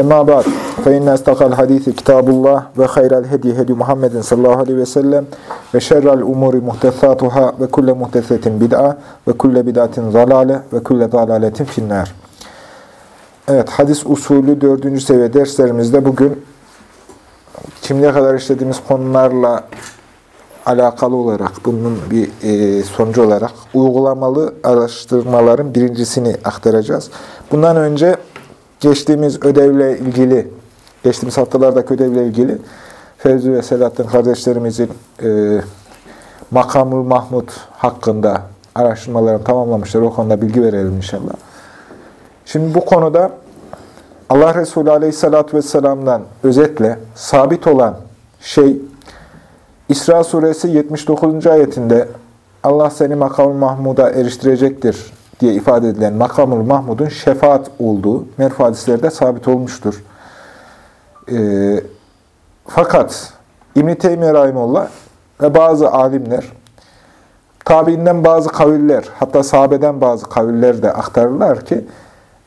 Emma ba'd. Fe inne istakal hadisi kitabullah ve hayral hedi hedi Muhammedin sallallahu aleyhi ve sellem ve şerrel umuri muhtesatuhâ ve kulle muhtesetin bid'a ve kulle bid'atin zalale ve kulle zalaletin finnâr. Evet, hadis usulü dördüncü seviye derslerimizde bugün şimdiye kadar işlediğimiz konularla alakalı olarak, bunun bir e, sonucu olarak uygulamalı araştırmaların birincisini aktaracağız. Bundan önce geçtiğimiz ödevle ilgili, geçtiğimiz haftalardaki ödevle ilgili Fevzi ve Selahattin kardeşlerimizin e, Makamul Mahmud hakkında araştırmalarını tamamlamışlar. O konuda bilgi verelim inşallah. Şimdi bu konuda Allah Resulü Aleyhisselatü Vesselam'dan özetle sabit olan şey İsra Suresi 79. ayetinde Allah seni Makamul Mahmud'a eriştirecektir diye ifade edilen makamul Mahmud'un şefaat olduğu merfu sabit olmuştur. E, fakat İbn-i Teymiye Rahimullah ve bazı alimler, tabiinden bazı kaviller, hatta sahabeden bazı kaviller de aktarırlar ki,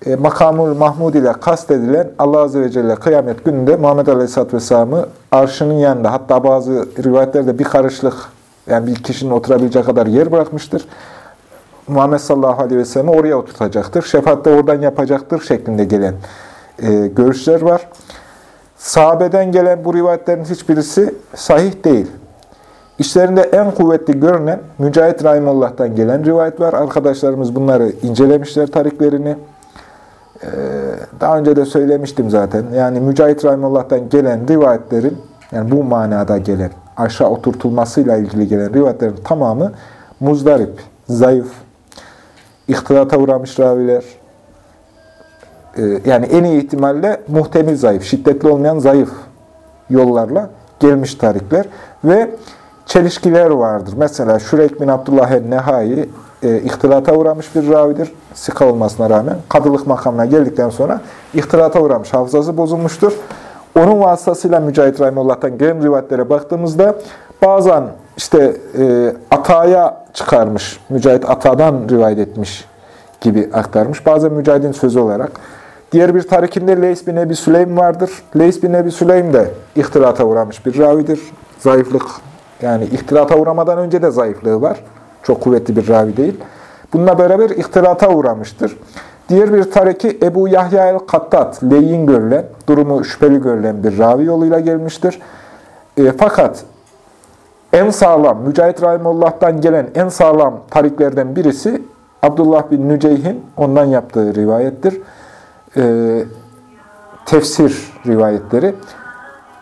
e, makamul Mahmud ile kastedilen Allah Azze ve Celle kıyamet gününde Muhammed Aleyhisselatü Vesselam'ı arşının yanında, hatta bazı rivayetlerde bir karışlık, yani bir kişinin oturabileceği kadar yer bırakmıştır. Muhammed sallallahu aleyhi ve sellem'i oraya oturtacaktır. Şefaat de oradan yapacaktır şeklinde gelen e, görüşler var. Sahabeden gelen bu rivayetlerin hiçbirisi sahih değil. İşlerinde en kuvvetli görünen Mücahit Rahimullah'tan gelen rivayet var. Arkadaşlarımız bunları incelemişler tariklerini. Ee, daha önce de söylemiştim zaten. Yani Mücahit Rahimullah'tan gelen rivayetlerin, yani bu manada gelen, aşağı oturtulmasıyla ilgili gelen rivayetlerin tamamı muzdarip, zayıf, ihtilata uğramış raviler, ee, yani en iyi ihtimalle muhtemel zayıf, şiddetli olmayan zayıf yollarla gelmiş tarikler ve çelişkiler vardır. Mesela Şurek bin Abdullah el-Nehai e, ihtilata uğramış bir ravidir. Sika olmasına rağmen. Kadılık makamına geldikten sonra ihtilata uğramış. Hafızası bozulmuştur. Onun vasıtasıyla Mücahit Rahimullah'tan gelen rivayetlere baktığımızda bazen işte e, ataya çıkarmış. Mücahit atadan rivayet etmiş gibi aktarmış. Bazen Mücahit'in sözü olarak. Diğer bir tarikinde Leys bin Ebi Süleym vardır. Leys bin Ebi Süleym de ihtilata uğramış bir ravidir. Zayıflık, yani ihtilata uğramadan önce de zayıflığı var. Çok kuvvetli bir ravi değil. Bununla beraber ihtilata uğramıştır. Diğer bir tariki Ebu Yahya el-Kattat, leyin görülen, durumu şüpheli görülen bir ravi yoluyla gelmiştir. E, fakat en sağlam, Mücahit Rahimullah'tan gelen en sağlam tariklerden birisi Abdullah bin Nüceyh'in ondan yaptığı rivayettir. E, tefsir rivayetleri.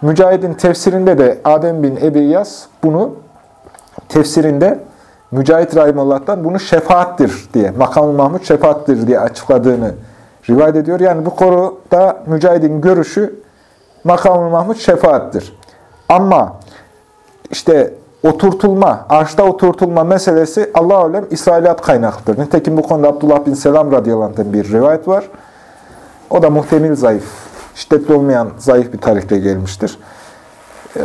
Mücahid'in tefsirinde de Adem bin Ebi Yas bunu tefsirinde Mücahit Rahimullah'tan bunu şefaattir diye, makam Mahmud şefaattir diye açıkladığını rivayet ediyor. Yani bu konuda Mücahid'in görüşü makam Mahmud şefaattir. Ama işte oturtulma, arşta oturtulma meselesi Allah alem İsrailiyat kaynaklıdır. Nitekim bu konuda Abdullah bin Selam radıyallahu bir rivayet var. O da muhtemel zayıf, şiddetli olmayan zayıf bir tarihte gelmiştir. Ee,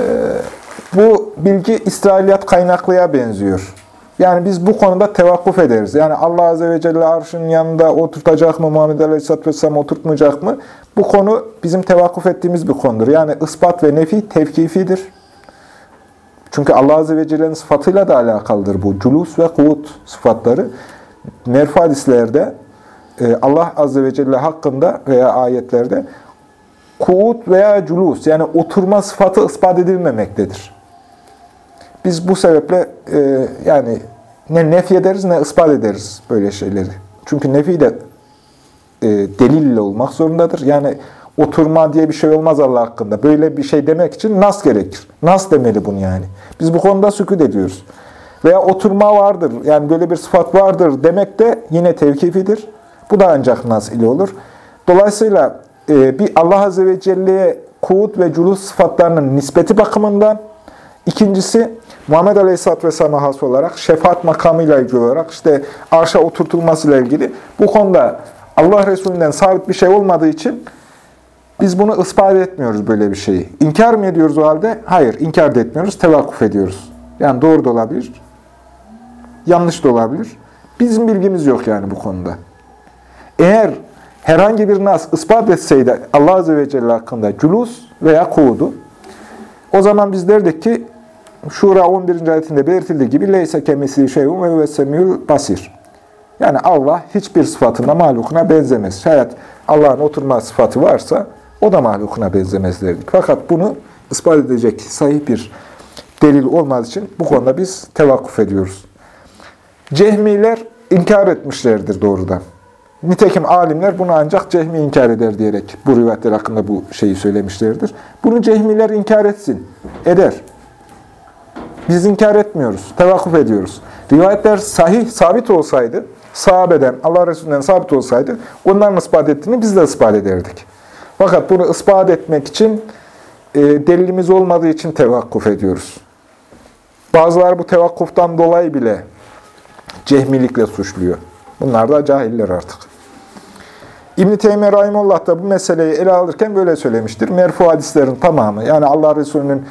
bu bilgi İsrailiyat kaynaklıya benziyor. Yani biz bu konuda tevakkuf ederiz. Yani Allah Azze ve Celle arşının yanında oturtacak mı, Muhammed Aleyhisselatü Vesselam oturtmayacak mı? Bu konu bizim tevakkuf ettiğimiz bir konudur. Yani ispat ve nefi tevkifidir. Çünkü Allah Azze ve Celle'nin sıfatıyla da alakalıdır bu. Culus ve kuvut sıfatları. Merfu hadislerde e, Allah Azze ve Celle hakkında veya ayetlerde kuut veya culus yani oturma sıfatı ispat edilmemektedir. Biz bu sebeple e, yani ne nefi ederiz ne ispat ederiz böyle şeyleri. Çünkü nefi de e, delille olmak zorundadır. Yani oturma diye bir şey olmaz Allah hakkında. Böyle bir şey demek için nas gerekir. Nas demeli bunu yani. Biz bu konuda sükut ediyoruz. Veya oturma vardır, yani böyle bir sıfat vardır demek de yine tevkifidir. Bu da ancak nas ile olur. Dolayısıyla e, bir Allah Azze ve Celle'ye kuvvet ve culus sıfatlarının nispeti bakımından, ikincisi Muhammed Aleyhisselatü Vesselam'a has olarak, şefaat makamıyla ilgili olarak, işte arşa oturtulmasıyla ilgili bu konuda Allah Resulü'nden sabit bir şey olmadığı için biz bunu ispat etmiyoruz böyle bir şeyi. İnkar mı ediyoruz o halde? Hayır, inkar da etmiyoruz, tevakkuf ediyoruz. Yani doğru da olabilir, yanlış da olabilir. Bizim bilgimiz yok yani bu konuda. Eğer herhangi bir nas ispat etseydi Allah Azze ve Celle hakkında culus veya kuğudu, o zaman biz derdik ki Şura 11. ayetinde belirtildiği gibi leyse kemisi şeyun ve vessemiyul basir. Yani Allah hiçbir sıfatında mahlukuna benzemez. Şayet Allah'ın oturma sıfatı varsa o da mahlukuna benzemez derdik. Fakat bunu ispat edecek sahih bir delil olmadığı için bu konuda biz tevakkuf ediyoruz. Cehmiler inkar etmişlerdir doğrudan. Nitekim alimler bunu ancak cehmi inkar eder diyerek bu rivayetler hakkında bu şeyi söylemişlerdir. Bunu cehmiler inkar etsin, eder. Biz inkar etmiyoruz, tevakkuf ediyoruz. Rivayetler sahih, sabit olsaydı, sahabeden, Allah Resulü'nden sabit olsaydı, onların ispat ettiğini biz de ispat ederdik. Fakat bunu ispat etmek için e, delilimiz olmadığı için tevakkuf ediyoruz. Bazıları bu tevakkuftan dolayı bile cehmilikle suçluyor. Bunlar da cahiller artık. İbn-i Teymiye Rahimullah da bu meseleyi ele alırken böyle söylemiştir. Merfu hadislerin tamamı, yani Allah Resulü'nün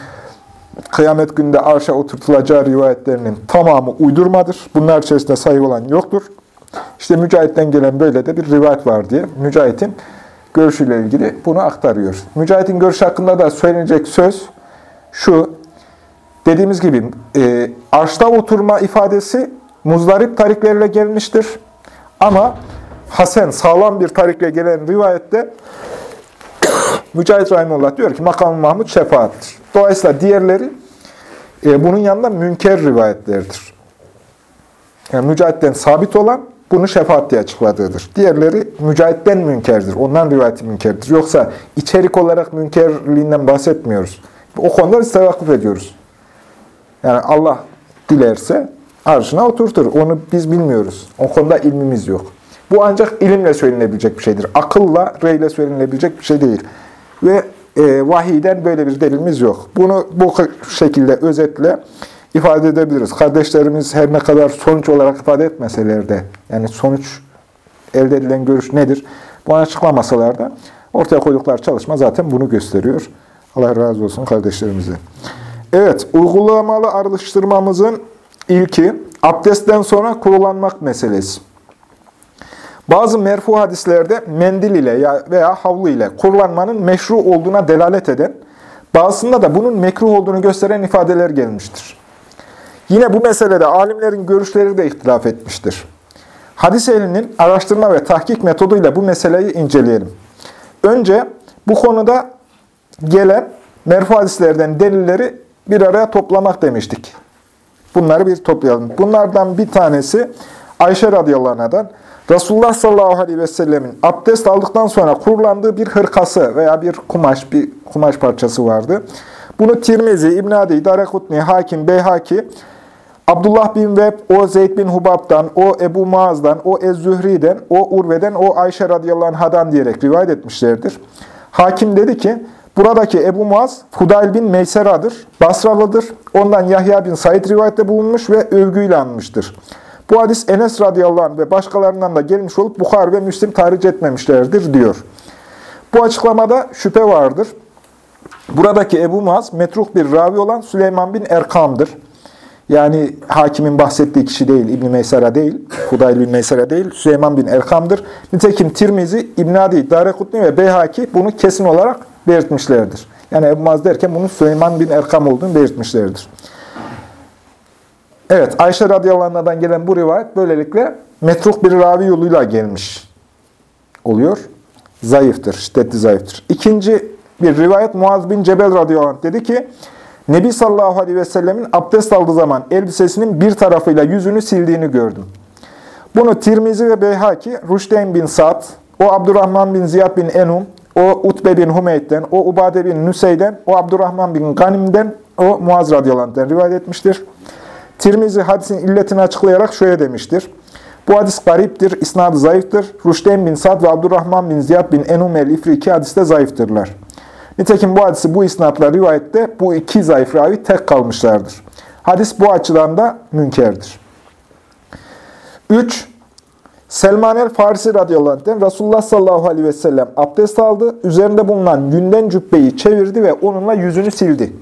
kıyamet günde arşa oturtulacağı rivayetlerinin tamamı uydurmadır. Bunlar içerisinde sayı olan yoktur. İşte Mücahit'ten gelen böyle de bir rivayet var diye Mücahit'in görüşüyle ilgili bunu aktarıyor. Mücahit'in görüşü hakkında da söylenecek söz şu, dediğimiz gibi e, arşta oturma ifadesi muzdarip tariklerle gelmiştir. Ama Hasen, sağlam bir tarikle gelen rivayette Mücahit Rahimullah diyor ki makam Mahmud şefaattir. Dolayısıyla diğerleri e, bunun yanında münker rivayetlerdir. Yani Mücahit'ten sabit olan bunu şefaat diye açıkladığıdır. Diğerleri Mücahit'ten münkerdir. Ondan rivayeti münkerdir. Yoksa içerik olarak münkerliğinden bahsetmiyoruz. O konuda biz tevakkuf ediyoruz. Yani Allah dilerse arşına oturtur. Onu biz bilmiyoruz. O konuda ilmimiz yok. Bu ancak ilimle söylenebilecek bir şeydir. Akılla, reyle söylenebilecek bir şey değil. Ve e, vahiyden böyle bir delilimiz yok. Bunu bu şekilde özetle ifade edebiliriz. Kardeşlerimiz her ne kadar sonuç olarak ifade etmeseler de, yani sonuç elde edilen görüş nedir? Bunu açıklamasalar da ortaya koydukları çalışma zaten bunu gösteriyor. Allah razı olsun kardeşlerimize. Evet, uygulamalı aralıştırmamızın ilki, abdestten sonra kurulanmak meselesi. Bazı merfu hadislerde mendil ile veya havlu ile kurulanmanın meşru olduğuna delalet eden, bazısında da bunun mekruh olduğunu gösteren ifadeler gelmiştir. Yine bu meselede alimlerin görüşleri de ihtilaf etmiştir. Hadis ehlinin araştırma ve tahkik metoduyla bu meseleyi inceleyelim. Önce bu konuda gelen merfu hadislerden delilleri bir araya toplamak demiştik. Bunları bir toplayalım. Bunlardan bir tanesi Ayşe radıyallahu anh'dan Resulullah sallallahu aleyhi ve sellemin abdest aldıktan sonra kurulandığı bir hırkası veya bir kumaş, bir kumaş parçası vardı. Bunu Tirmizi, İbn Adi, Darekutni, Hakim, Beyhaki, Abdullah bin Veb, o Zeyd bin Hubab'dan, o Ebu Maaz'dan, o Ez-Zühri'den, o Urve'den, o Ayşe radıyallahu anhadan diyerek rivayet etmişlerdir. Hakim dedi ki, buradaki Ebu Muaz, Hudayl bin Meysera'dır, Basralıdır. Ondan Yahya bin Said rivayette bulunmuş ve övgüyle anmıştır. Bu hadis Enes radıyallahu anh ve başkalarından da gelmiş olup Bukhar ve Müslim tahric etmemişlerdir diyor. Bu açıklamada şüphe vardır. Buradaki Ebu Muaz metruk bir ravi olan Süleyman bin Erkam'dır. Yani hakimin bahsettiği kişi değil, İbn Meysara değil, Hudayl bin Meysara değil, Süleyman bin Erkam'dır. Nitekim Tirmizi, İbn Adi, Darekutni ve Beyhaki bunu kesin olarak belirtmişlerdir. Yani Ebu Muaz derken bunun Süleyman bin Erkam olduğunu belirtmişlerdir. Evet, Ayşe radıyallahu anh'dan gelen bu rivayet böylelikle metruk bir ravi yoluyla gelmiş oluyor. Zayıftır, şiddetli zayıftır. İkinci bir rivayet Muaz bin Cebel radıyallahu anh dedi ki, Nebi sallallahu aleyhi ve sellemin abdest aldığı zaman elbisesinin bir tarafıyla yüzünü sildiğini gördüm. Bunu Tirmizi ve Beyhaki, Rüşdeyn bin Sa'd, o Abdurrahman bin Ziyad bin Enum, o Utbe bin Humeyd'den, o Ubade bin Nüsey'den, o Abdurrahman bin Ganim'den, o Muaz radıyallahu rivayet etmiştir. Tirmizi hadisin illetini açıklayarak şöyle demiştir. Bu hadis gariptir, isnadı zayıftır. Rüşden bin Sad ve Abdurrahman bin Ziyad bin Enum el-İfri iki hadiste zayıftırlar. Nitekim bu hadisi bu isnatla rivayette bu iki zayıf ravi tek kalmışlardır. Hadis bu açıdan da münkerdir. 3. Selman el-Farisi radıyallahu anh'den Resulullah sallallahu aleyhi ve sellem abdest aldı. Üzerinde bulunan yünden cübbeyi çevirdi ve onunla yüzünü sildi.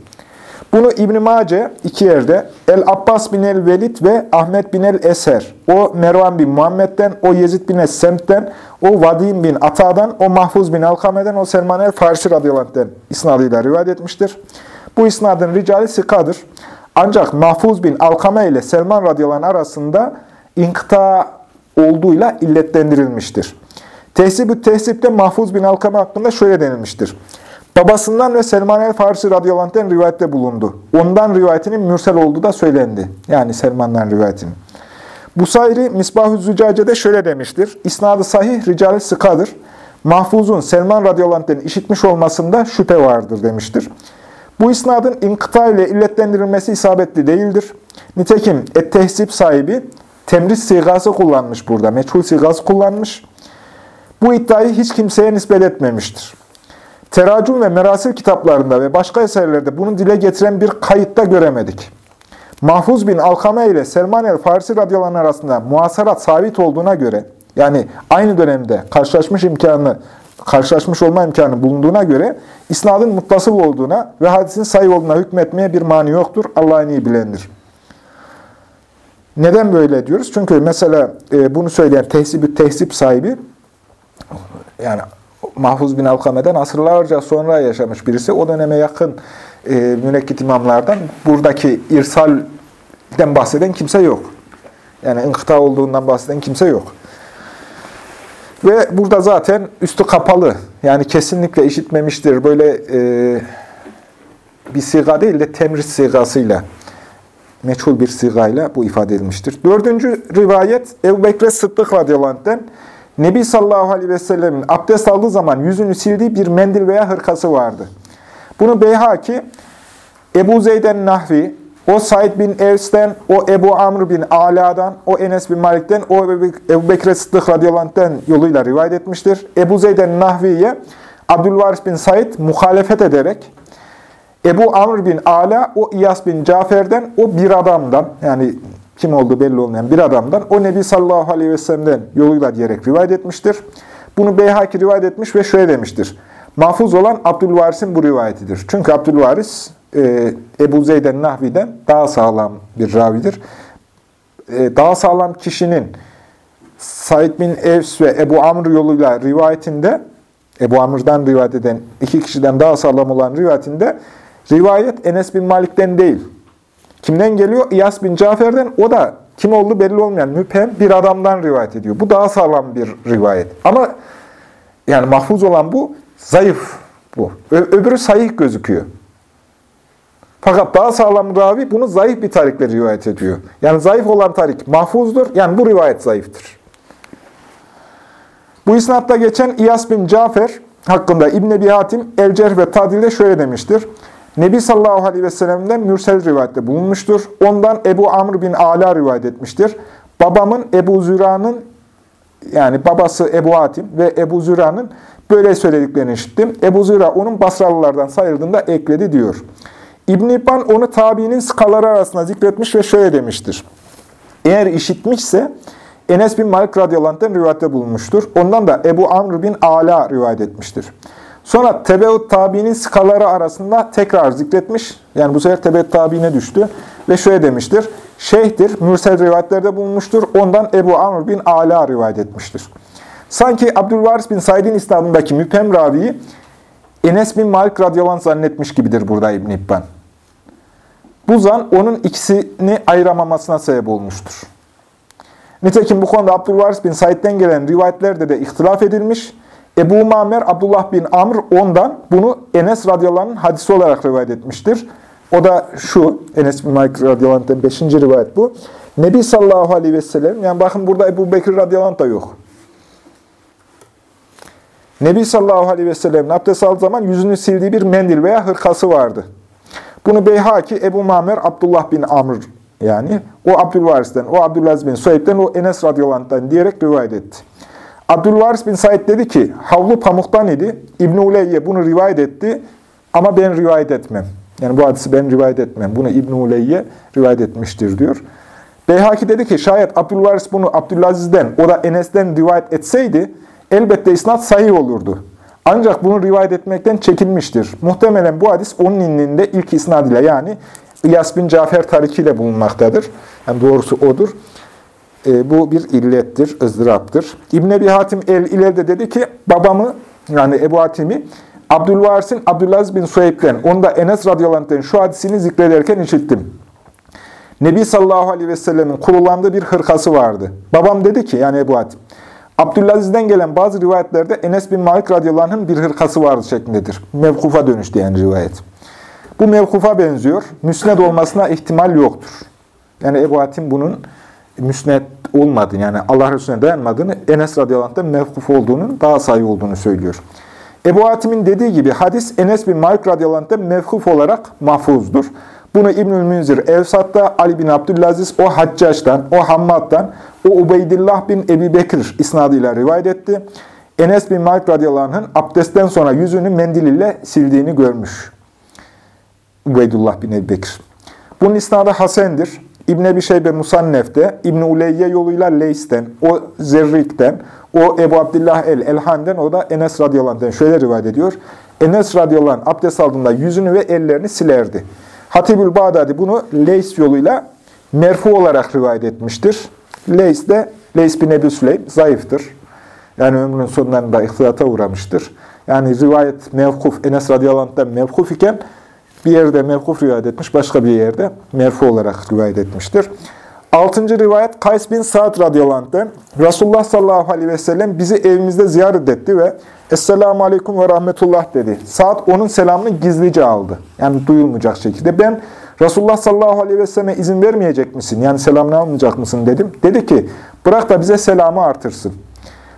Bunu İbn-i Mace iki yerde El-Abbas bin el-Velid ve Ahmet bin el-Eser, o Mervan bin Muhammed'den, o Yezid bin Es-Semt'ten, o Vadim bin Ata'dan, o Mahfuz bin Alkame'den, o Selman el-Farisi radıyallahu anh'den isnadıyla rivayet etmiştir. Bu isnadın ricali sikadır. Ancak Mahfuz bin Alkame ile Selman radıyallahu arasında inkıta olduğuyla illetlendirilmiştir. Tehsib-ü Tehsib'de Mahfuz bin Alkame hakkında şöyle denilmiştir. Babasından ve Selman el-Farisi radıyallahu rivayette bulundu. Ondan rivayetinin mürsel olduğu da söylendi. Yani Selman'dan rivayetinin. Busayri Misbah-ı Zücace'de şöyle demiştir. İsnadı sahih, ricali sıkadır. Mahfuzun Selman radıyallahu işitmiş olmasında şüphe vardır demiştir. Bu isnadın inkıta ile illetlendirilmesi isabetli değildir. Nitekim et-tehsip sahibi temriz sigası kullanmış burada. Meçhul sigası kullanmış. Bu iddiayı hiç kimseye nispet etmemiştir. Teracüm ve merasil kitaplarında ve başka eserlerde bunu dile getiren bir kayıtta göremedik. Mahfuz bin Alkame ile Selman el-Farisi radyalarının arasında muhasarat sabit olduğuna göre, yani aynı dönemde karşılaşmış imkanı, karşılaşmış olma imkanı bulunduğuna göre, isnadın muttasıl olduğuna ve hadisin sayı olduğuna hükmetmeye bir mani yoktur. Allah'ın iyi bilendir. Neden böyle diyoruz? Çünkü mesela e, bunu söyleyen tehsip tehsip sahibi, yani Mahfuz bin Alkame'den asırlarca sonra yaşamış birisi. O döneme yakın e, münekkit imamlardan buradaki irsalden bahseden kimse yok. Yani inkıta olduğundan bahseden kimse yok. Ve burada zaten üstü kapalı. Yani kesinlikle işitmemiştir. Böyle e, bir siga değil de temris sigasıyla, meçhul bir sigayla bu ifade edilmiştir. Dördüncü rivayet Ebu Bekre Sıddık radıyallahu anh'den Nebi sallallahu aleyhi ve sellemin abdest aldığı zaman yüzünü sildiği bir mendil veya hırkası vardı. Bunu Beyhaki, Ebu Zeyden Nahvi, o Said bin Evs'ten, o Ebu Amr bin Ala'dan, o Enes bin Malik'ten, o Ebu Bekir Sıddık radıyallahu yoluyla rivayet etmiştir. Ebu Zeyden Nahvi'ye Abdülvaris bin Said muhalefet ederek, Ebu Amr bin Ala, o İyas bin Cafer'den, o bir adamdan, yani kim olduğu belli olmayan bir adamdan o Nebi sallallahu aleyhi ve sellem'den yoluyla diyerek rivayet etmiştir. Bunu Beyhaki rivayet etmiş ve şöyle demiştir. Mahfuz olan Abdülvaris'in bu rivayetidir. Çünkü Abdülvaris e, Ebu Zeyden Nahvi'den daha sağlam bir ravidir. E, daha sağlam kişinin Said bin Evs ve Ebu Amr yoluyla rivayetinde Ebu Amr'dan rivayet eden iki kişiden daha sağlam olan rivayetinde rivayet Enes bin Malik'ten değil, Kimden geliyor? İyas bin Cafer'den. O da kim olduğu belli olmayan müphem bir adamdan rivayet ediyor. Bu daha sağlam bir rivayet. Ama yani mahfuz olan bu, zayıf bu. öbürü sahih gözüküyor. Fakat daha sağlam ravi bunu zayıf bir tarikle rivayet ediyor. Yani zayıf olan tarik mahfuzdur. Yani bu rivayet zayıftır. Bu isnatta geçen İyas bin Cafer hakkında İbn-i Hatim El-Cerh ve Tadil'de şöyle demiştir. Nebi sallallahu aleyhi ve sellem'den mürsel rivayette bulunmuştur. Ondan Ebu Amr bin Ala rivayet etmiştir. Babamın Ebu Züra'nın yani babası Ebu Hatim ve Ebu Züra'nın böyle söylediklerini işittim. Ebu Züra onun Basralılardan sayıldığında ekledi diyor. İbn-i İbban onu tabiinin skaları arasında zikretmiş ve şöyle demiştir. Eğer işitmişse Enes bin Malik radıyallahu anh'ten rivayette bulunmuştur. Ondan da Ebu Amr bin Ala rivayet etmiştir. Sonra Tebeut Tabi'nin skaları arasında tekrar zikretmiş. Yani bu sefer Tebeut Tabi'ne düştü. Ve şöyle demiştir. Şeyhtir, mürsel rivayetlerde bulunmuştur. Ondan Ebu Amr bin Ala rivayet etmiştir. Sanki Abdülvaris bin Said'in İslam'ındaki müphem raviyi Enes bin Malik radıyallahu zannetmiş gibidir burada İbn İbban. Bu zan onun ikisini ayıramamasına sebep olmuştur. Nitekim bu konuda Abdülvaris bin Said'den gelen rivayetlerde de ihtilaf edilmiş Ebu Mamer Abdullah bin Amr ondan bunu Enes radıyallahu hadisi olarak rivayet etmiştir. O da şu, Enes bin Malik radıyallahu anh'ten 5. rivayet bu. Nebi sallallahu aleyhi ve sellem, yani bakın burada Ebu Bekir radıyallahu da yok. Nebi sallallahu aleyhi ve sellem'in abdest aldığı zaman yüzünü sildiği bir mendil veya hırkası vardı. Bunu Beyhaki, Ebu Mamer, Abdullah bin Amr yani o Abdülvaris'ten, o Abdülaziz bin Suheyb'den, o Enes radıyallahu diyerek rivayet etti. Abdülvaris bin Said dedi ki, havlu pamuktan idi. İbn-i Uleyye bunu rivayet etti ama ben rivayet etmem. Yani bu hadisi ben rivayet etmem. Bunu İbn-i Uleyye rivayet etmiştir diyor. Beyhaki dedi ki şayet Abdülvaris bunu Abdülaziz'den, o da Enes'ten rivayet etseydi elbette isnat sahih olurdu. Ancak bunu rivayet etmekten çekinmiştir. Muhtemelen bu hadis onun indinde ilk isnad ile yani İlyas bin Cafer tariki ile bulunmaktadır. Yani doğrusu odur. E, bu bir illettir, ızdıraptır. İbn Ebi Hatim el ileride dedi ki babamı yani Ebu Hatim'i Abdülvaris'in Abdülaziz bin Suheyb'den, onda Enes radıyallahu şu hadisini zikrederken işittim. Nebi sallallahu aleyhi ve sellemin kurulandığı bir hırkası vardı. Babam dedi ki, yani Ebu Hatim, Abdülaziz'den gelen bazı rivayetlerde Enes bin Malik radıyallahu bir hırkası vardı şeklindedir. Mevkufa dönüştü yani rivayet. Bu mevkufa benziyor. Müsned olmasına ihtimal yoktur. Yani Ebu Hatim bunun müsned olmadığını, yani Allah Resulüne dayanmadığını, Enes radıyallahu mevkuf olduğunu, daha sayı olduğunu söylüyor. Ebu Hatim'in dediği gibi hadis Enes bin Malik radıyallahu mevkuf olarak mahfuzdur. Bunu İbnül Münzir Evsat'ta, Ali bin Abdülaziz o Haccaç'tan, o Hammad'dan, o Ubeydillah bin Ebi Bekir isnadıyla rivayet etti. Enes bin Malik radıyallahu anh abdestten sonra yüzünü mendil ile sildiğini görmüş. Ubeydullah bin Ebi Bekir. Bunun isnadı Hasen'dir. İbn Ebi Şeybe Musannef'te, İbn Uleyye yoluyla Leys'ten, o Zerrik'ten, o Ebu Abdullah el-Elhan'den, o da Enes radıyallahu şöyle rivayet ediyor. Enes radıyallahu anh abdest aldığında yüzünü ve ellerini silerdi. Hatibül Bağdadi bunu Leys yoluyla merfu olarak rivayet etmiştir. Leys de Leys bin Ebu Süleym zayıftır. Yani ömrünün sonlarında ihtiyata uğramıştır. Yani rivayet mevkuf, Enes radıyallahu anh'tan mevkuf iken bir yerde mevkuf rivayet etmiş, başka bir yerde merfu olarak rivayet etmiştir. Altıncı rivayet Kays bin Sa'd radıyallahu anh'den Resulullah sallallahu aleyhi ve sellem bizi evimizde ziyaret etti ve Esselamu aleyküm ve rahmetullah dedi. Sa'd onun selamını gizlice aldı. Yani duyulmayacak şekilde. Ben Resulullah sallallahu aleyhi ve selleme izin vermeyecek misin? Yani selamını almayacak mısın dedim. Dedi ki bırak da bize selamı artırsın.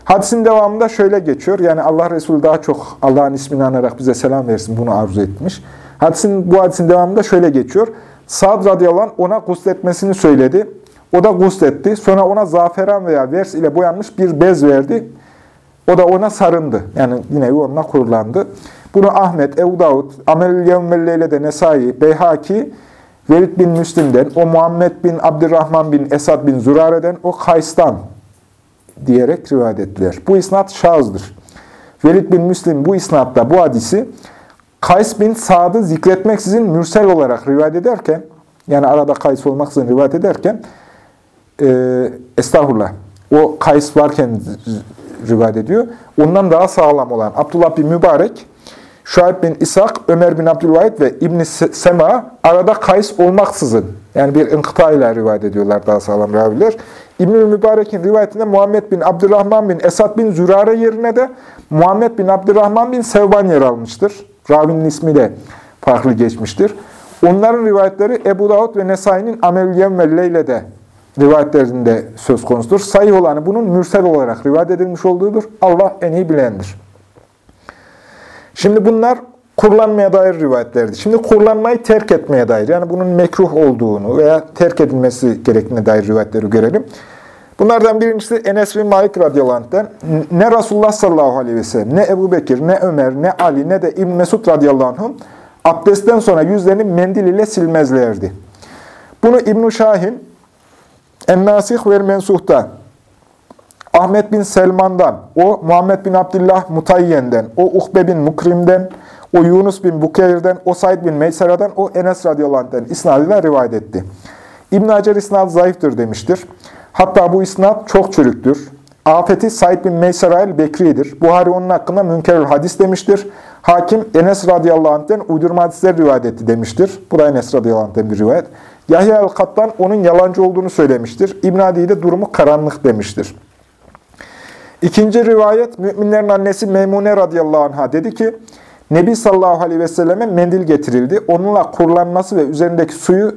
Hadisin devamında şöyle geçiyor. Yani Allah Resulü daha çok Allah'ın ismini anarak bize selam versin. Bunu arzu etmiş. Hadisin, bu hadisin devamında şöyle geçiyor. Sa'd radıyallahu anh ona gusletmesini söyledi. O da gusletti. Sonra ona zaferan veya vers ile boyanmış bir bez verdi. O da ona sarındı. Yani yine onunla kurulandı. Bunu Ahmet, Ebu Davud, Amelül Yevmelleyle de Nesai, Beyhaki, Velid bin Müslim'den, o Muhammed bin Abdurrahman bin Esad bin Zürare'den, o Kays'tan diyerek rivayet ettiler. Bu isnat şazdır. Velid bin Müslim bu isnatta bu hadisi Kays bin Sa'd'ı zikretmeksizin mürsel olarak rivayet ederken, yani arada Kays olmaksızın rivayet ederken, e, estağfurullah, o Kays varken rivayet ediyor. Ondan daha sağlam olan Abdullah bin Mübarek, Şuayb bin İshak, Ömer bin Abdülvahid ve ibn Sema arada Kays olmaksızın, yani bir inkıta ile rivayet ediyorlar daha sağlam raviler. İbnül Mübarek'in rivayetinde Muhammed bin Abdurrahman bin Esad bin Zürare yerine de Muhammed bin Abdurrahman bin Sevban yer almıştır. Ravinin ismi de farklı geçmiştir. Onların rivayetleri Ebu Davud ve Nesai'nin Amel Yevmelleyle de rivayetlerinde söz konusudur. Sayı olanı bunun mürsel olarak rivayet edilmiş olduğudur. Allah en iyi bilendir. Şimdi bunlar kullanmaya dair rivayetlerdi. Şimdi kullanmayı terk etmeye dair, yani bunun mekruh olduğunu veya terk edilmesi gerektiğine dair rivayetleri görelim. Bunlardan birincisi Enes bin Malik radıyallahu ne Resulullah sallallahu aleyhi ve sellem, ne Ebu Bekir, ne Ömer, ne Ali, ne de İbn Mesud radıyallahu abdestten sonra yüzlerini mendil ile silmezlerdi. Bunu İbn Şahin, En-Nasih ve Mensuh'ta, Ahmet bin Selman'dan, o Muhammed bin Abdullah Mutayyen'den, o Uhbe bin Mukrim'den, o Yunus bin Bukeyr'den, o Said bin Meysera'dan, o Enes radıyallahu anh'den isnadıyla rivayet etti. İbn Hacer isnad zayıftır demiştir. Hatta bu isnad çok çürüktür. Afeti Said bin Meysera el-Bekri'dir. Buhari onun hakkında münkerül hadis demiştir. Hakim Enes radıyallahu anh'ten uydurma hadisler rivayet etti demiştir. Bu da Enes radıyallahu anh'ten bir rivayet. Yahya el-Kattan onun yalancı olduğunu söylemiştir. İbn Adi de durumu karanlık demiştir. İkinci rivayet müminlerin annesi Meymune radıyallahu anh'a dedi ki Nebi sallallahu aleyhi ve selleme mendil getirildi. Onunla kurulanması ve üzerindeki suyu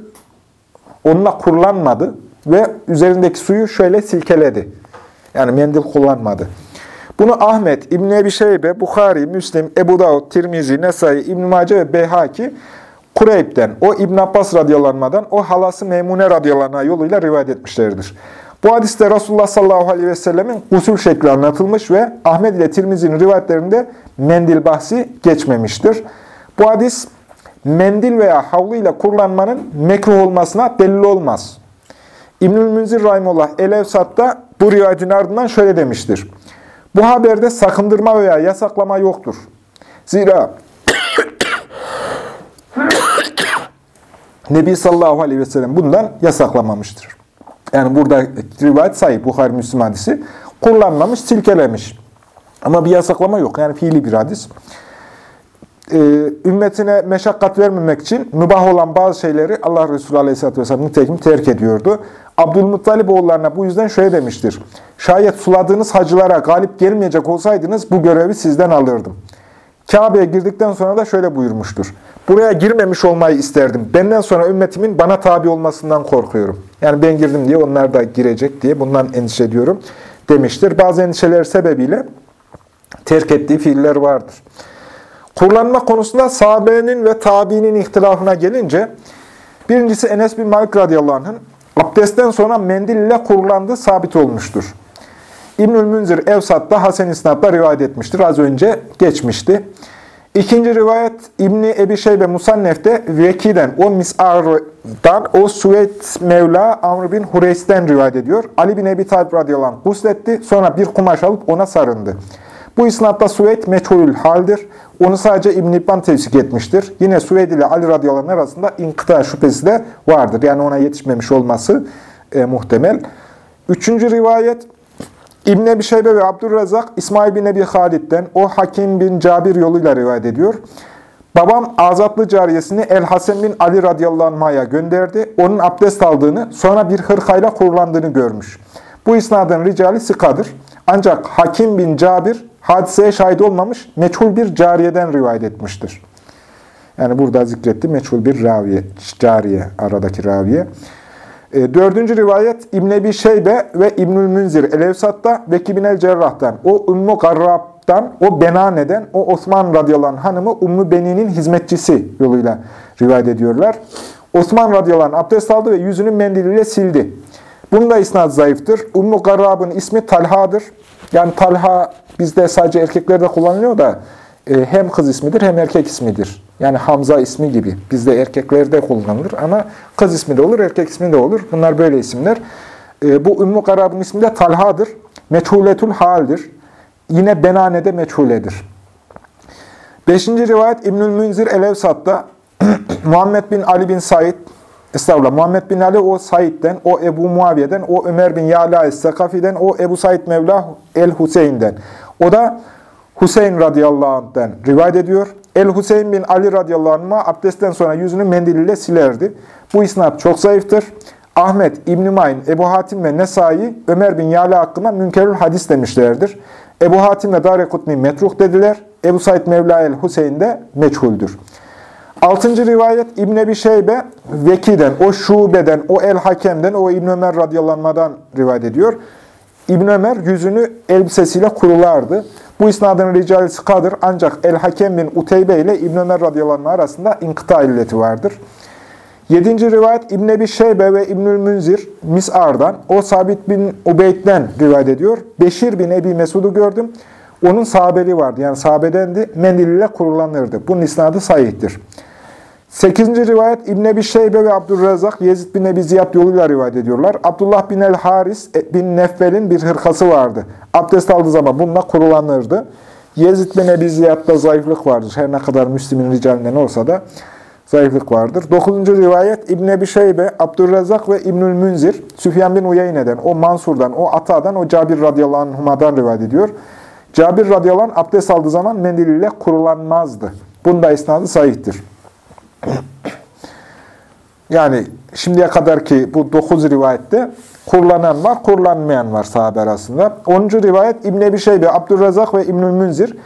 onunla kurulanmadı ve üzerindeki suyu şöyle silkeledi. Yani mendil kullanmadı. Bunu Ahmet, İbn Ebi Şeybe, Bukhari, Müslim, Ebu Davud, Tirmizi, Nesai, İbn Mace ve Beyhaki Kureyb'den, o İbn Abbas radyalanmadan, o halası Memune radyalanma yoluyla rivayet etmişlerdir. Bu hadiste Resulullah sallallahu aleyhi ve sellemin gusül şekli anlatılmış ve Ahmet ile Tirmizi'nin rivayetlerinde mendil bahsi geçmemiştir. Bu hadis mendil veya havlu ile kullanmanın mekruh olmasına delil olmaz. İbnül Münzir Rahimullah El-Evsat'ta bu rivayetin ardından şöyle demiştir. Bu haberde sakındırma veya yasaklama yoktur. Zira Nebi sallallahu aleyhi ve sellem bundan yasaklamamıştır. Yani burada rivayet sahip Bukhari Müslim hadisi kullanmamış, silkelemiş. Ama bir yasaklama yok. Yani fiili bir hadis. Ee, ümmetine meşakkat vermemek için mübah olan bazı şeyleri Allah Resulü Aleyhisselatü Vesselam nitekim terk ediyordu. Abdülmuttalip oğullarına bu yüzden şöyle demiştir. Şayet suladığınız hacılara galip gelmeyecek olsaydınız bu görevi sizden alırdım. Kabe'ye girdikten sonra da şöyle buyurmuştur. Buraya girmemiş olmayı isterdim. Benden sonra ümmetimin bana tabi olmasından korkuyorum. Yani ben girdim diye onlar da girecek diye bundan endişe ediyorum demiştir. Bazı endişeler sebebiyle terk ettiği fiiller vardır. Kullanma konusunda sahabenin ve tabiinin ihtilafına gelince, birincisi Enes bin Malik radıyallahu anh'ın abdestten sonra mendil ile kurulandığı sabit olmuştur. İbnül Münzir Evsat'ta Hasen İsnad'da rivayet etmiştir. Az önce geçmişti. İkinci rivayet İbni Ebi Şeybe Musannef'te Veki'den, o Mis'ar'dan, o Süveyd Mevla Amr bin Hureys'ten rivayet ediyor. Ali bin Ebi Talib radıyallahu anh gusletti. Sonra bir kumaş alıp ona sarındı. Bu isnatta Süveyd meçhulül haldir. Onu sadece İbn İbban tevsik etmiştir. Yine Süveyd ile Ali radıyallahu arasında inkıta şüphesi de vardır. Yani ona yetişmemiş olması e, muhtemel. Üçüncü rivayet İbn Ebi Şeybe ve Abdurrazak İsmail bin Ebi Halid'den o Hakim bin Cabir yoluyla rivayet ediyor. Babam azatlı cariyesini El-Hasen bin Ali radıyallahu anh'a gönderdi. Onun abdest aldığını, sonra bir hırkayla kurulandığını görmüş. Bu isnadın ricali sikadır. Ancak Hakim bin Cabir hadiseye şahit olmamış, meçhul bir cariyeden rivayet etmiştir. Yani burada zikretti meçhul bir raviye, cariye, aradaki raviye. E, dördüncü rivayet İbn Ebi Şeybe ve İbnül Münzir El-Evsat'ta ve Kibin el-Cerrah'tan, o Ümmü Garrab'dan, o Benane'den, o Osman radıyallahu hanımı Ümmü Beni'nin hizmetçisi yoluyla rivayet ediyorlar. Osman radıyallahu abdest aldı ve yüzünü mendiliyle sildi. Bunun da isnat zayıftır. Ümmü Garrab'ın ismi Talha'dır. Yani Talha bizde sadece erkeklerde kullanılıyor da e, hem kız ismidir hem erkek ismidir. Yani Hamza ismi gibi. Bizde erkeklerde kullanılır ama kız ismi de olur, erkek ismi de olur. Bunlar böyle isimler. E, bu Ümmü Garab'ın ismi de Talha'dır. Meçhuletul haldir. Yine Benane'de meçhuledir. Beşinci rivayet İbnül Münzir Elevsat'ta Muhammed bin Ali bin Said Estağfurullah. Muhammed bin Ali o Said'den, o Ebu Muaviye'den, o Ömer bin Yala Es-Sakafi'den, o Ebu Said Mevla El-Hüseyin'den. O da Hüseyin radıyallahu anh'den rivayet ediyor. El-Hüseyin bin Ali radıyallahu anh'a abdestten sonra yüzünü mendiliyle silerdi. Bu isnat çok zayıftır. Ahmet, İbn-i Mayn, Ebu Hatim ve Nesai, Ömer bin Yala hakkında münkerül hadis demişlerdir. Ebu Hatim ve Darekutni metruh dediler. Ebu Said Mevla el-Hüseyin de meçhuldür. Altıncı rivayet İbn Ebi Şeybe Veki'den, o Şube'den, o El Hakem'den, o İbn Ömer radıyallahu rivayet ediyor. İbn Ömer yüzünü elbisesiyle kurulardı. Bu isnadın ricali sıkadır ancak El Hakem bin Uteybe ile İbn Ömer radıyallahu arasında inkıta illeti vardır. Yedinci rivayet İbn Ebi Şeybe ve İbnül Münzir Mis'ar'dan, o Sabit bin Ubeyd'den rivayet ediyor. Beşir bin Ebi Mesud'u gördüm. Onun sahabeli vardı. Yani sahabedendi. Mendil ile kurulanırdı. Bunun isnadı sahihtir. Sekizinci rivayet İbn Ebi Şeybe ve Abdurrazak Yezid bin Ebi Ziyad yoluyla rivayet ediyorlar. Abdullah bin el-Haris bin Nefvel'in bir hırkası vardı. Abdest aldığı zaman bununla kurulanırdı. Yezid bin Ebi Ziyad'da zayıflık vardır. Her ne kadar Müslim'in ricalinden olsa da zayıflık vardır. Dokuzuncu rivayet İbn Ebi Şeybe, Abdurrazak ve İbnül Münzir, Süfyan bin Uyeyne'den, o Mansur'dan, o Ata'dan, o Cabir radıyallahu anhuma'dan rivayet ediyor. Cabir radıyallahu anh abdest aldığı zaman mendiliyle kurulanmazdı. Bunda isnadı sahihtir. Yani şimdiye kadar ki bu dokuz rivayette kurulan var, kurulanmayan var sahabe arasında. 10. rivayet İbn Ebi Şeybe, Abdurrazak ve İbnül Münzir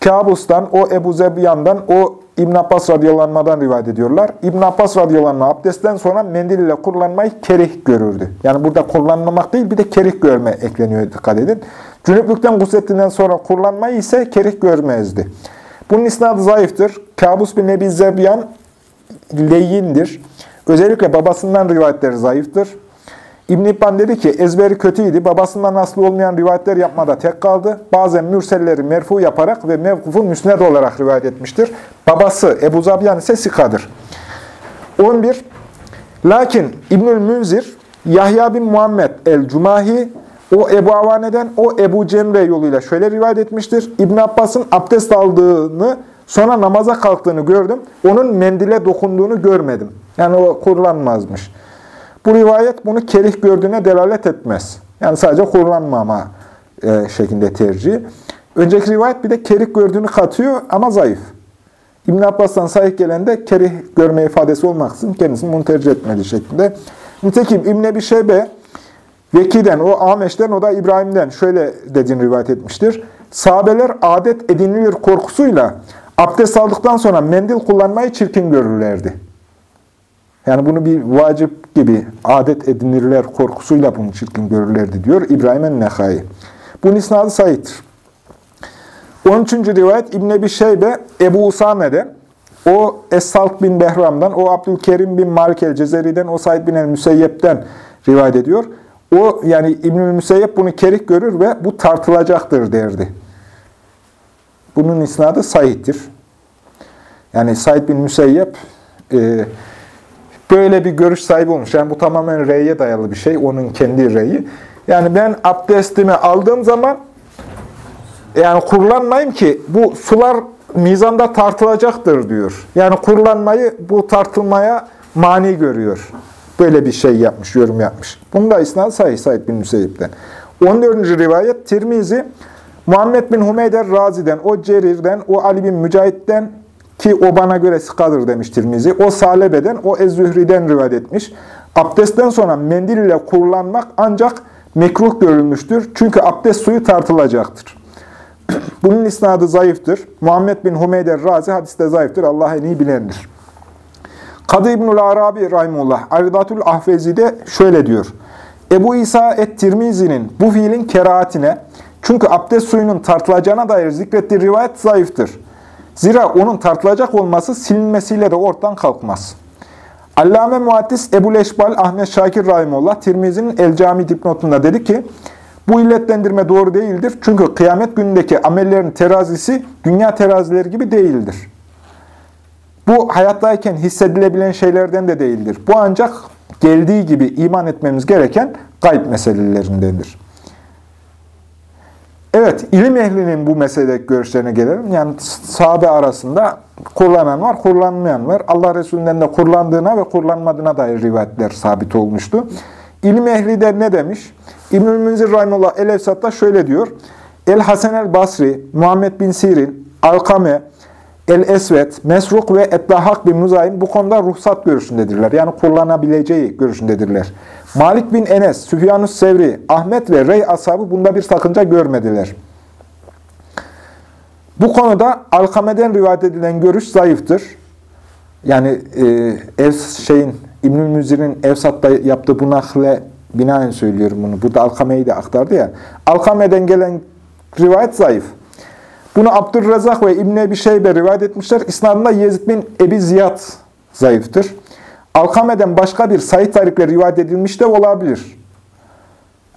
Kabus'tan, o Ebu Zebyan'dan, o İbn Abbas radıyallahu rivayet ediyorlar. İbn Abbas radıyallahu abdestten sonra mendil ile kullanmayı kerih görürdü. Yani burada kullanmamak değil, bir de kerih görme ekleniyor dikkat edin. Cünüplükten guslettiğinden sonra kullanmayı ise kerih görmezdi. Bunun isnadı zayıftır. Kabus bin Ebi Zebyan leyindir. Özellikle babasından rivayetleri zayıftır. İbn İbban dedi ki ezberi kötüydü. Babasından aslı olmayan rivayetler yapmada tek kaldı. Bazen mürselleri merfu yaparak ve mevkufu müsned olarak rivayet etmiştir. Babası Ebu Zabyan ise sikadır. 11. Lakin İbnül Münzir, Yahya bin Muhammed el-Cumahi, o Ebu Avane'den, o Ebu Cemre yoluyla şöyle rivayet etmiştir. İbn Abbas'ın abdest aldığını, sonra namaza kalktığını gördüm. Onun mendile dokunduğunu görmedim. Yani o kullanmazmış. Bu rivayet bunu kerih gördüğüne delalet etmez. Yani sadece kullanmama e, şeklinde tercih. Önceki rivayet bir de kerih gördüğünü katıyor ama zayıf. İbn Abbas'tan sahih gelen de kerih görme ifadesi olmaksızın kendisini bunu tercih etmediği şeklinde. Nitekim İbn Ebi Şeybe Veki'den, o Ameş'ten, o da İbrahim'den şöyle dediğini rivayet etmiştir. Sahabeler adet edinilir korkusuyla abdest aldıktan sonra mendil kullanmayı çirkin görürlerdi. Yani bunu bir vacip gibi adet edinirler korkusuyla bunu çirkin görürlerdi diyor İbrahim el-Nehai. Bu isnadı sayıttır. 13. rivayet İbn Ebi Şeybe Ebu Usame'den, o Es-Salt bin Behram'dan, o Abdülkerim bin Malik el-Cezeri'den, o Said bin el-Müseyyep'ten rivayet ediyor. O yani İbnül Müseyyep bunu kerik görür ve bu tartılacaktır derdi. Bunun isnadı sahihtir. Yani Said bin Müseyyep e, böyle bir görüş sahibi olmuş. Yani bu tamamen reye dayalı bir şey. Onun kendi reyi. Yani ben abdestimi aldığım zaman yani kullanmayayım ki bu sular mizanda tartılacaktır diyor. Yani kullanmayı bu tartılmaya mani görüyor. Böyle bir şey yapmış, yorum yapmış. Bunu da isnad sahih Said bin Müseyyip'ten. 14. rivayet Tirmizi Muhammed bin Humeyder Razi'den, o Cerir'den, o Ali bin Mücahit'ten ki o bana göre sıkadır demiş Tirmizi. O Salebe'den, o Ez-Zühri'den rivayet etmiş. Abdestten sonra mendil ile kullanmak ancak mekruh görülmüştür. Çünkü abdest suyu tartılacaktır. Bunun isnadı zayıftır. Muhammed bin Humeyder Razi hadiste zayıftır. Allah en iyi bilendir. Kadı İbnül Arabi Rahimullah Aridatul Ahvezi'de şöyle diyor. Ebu İsa et-Tirmizi'nin bu fiilin kerahatine çünkü abdest suyunun tartılacağına dair zikrettiği rivayet zayıftır. Zira onun tartılacak olması silinmesiyle de ortadan kalkmaz. Allame Muhaddis Ebu Leşbal Ahmet Şakir Rahimullah Tirmizi'nin El Cami dipnotunda dedi ki bu illetlendirme doğru değildir. Çünkü kıyamet günündeki amellerin terazisi dünya terazileri gibi değildir. Bu hayattayken hissedilebilen şeylerden de değildir. Bu ancak geldiği gibi iman etmemiz gereken gayb meselelerindendir. Evet, ilim ehlinin bu meseledeki görüşlerine gelelim. Yani sahabe arasında kullanan var, kullanmayan var. Allah Resulü'nden de kullandığına ve kullanmadığına dair rivayetler sabit olmuştu. İlim ehli de ne demiş? İbnül Münzir Rahimullah El-Efsat'ta şöyle diyor. El-Hasen el-Basri, Muhammed bin Sirin, Alkame, El-Esvet, Mesruk ve Eddahak bin Muzayim bu konuda ruhsat görüşündedirler. Yani kullanabileceği görüşündedirler. Malik bin Enes, Süfyanus Sevri, Ahmet ve Rey ashabı bunda bir sakınca görmediler. Bu konuda Alkame'den rivayet edilen görüş zayıftır. Yani e, ev şeyin İbnül Müzir'in Evsat'ta yaptığı bu nakle binaen söylüyorum bunu. Burada Alkame'yi de aktardı ya. Alkame'den gelen rivayet zayıf. Bunu Abdurrazak ve İbn Ebi Şeybe rivayet etmişler. İsnadında Yezid bin Ebi Ziyad zayıftır. Alkame'den başka bir sayı tarikle rivayet edilmiş de olabilir.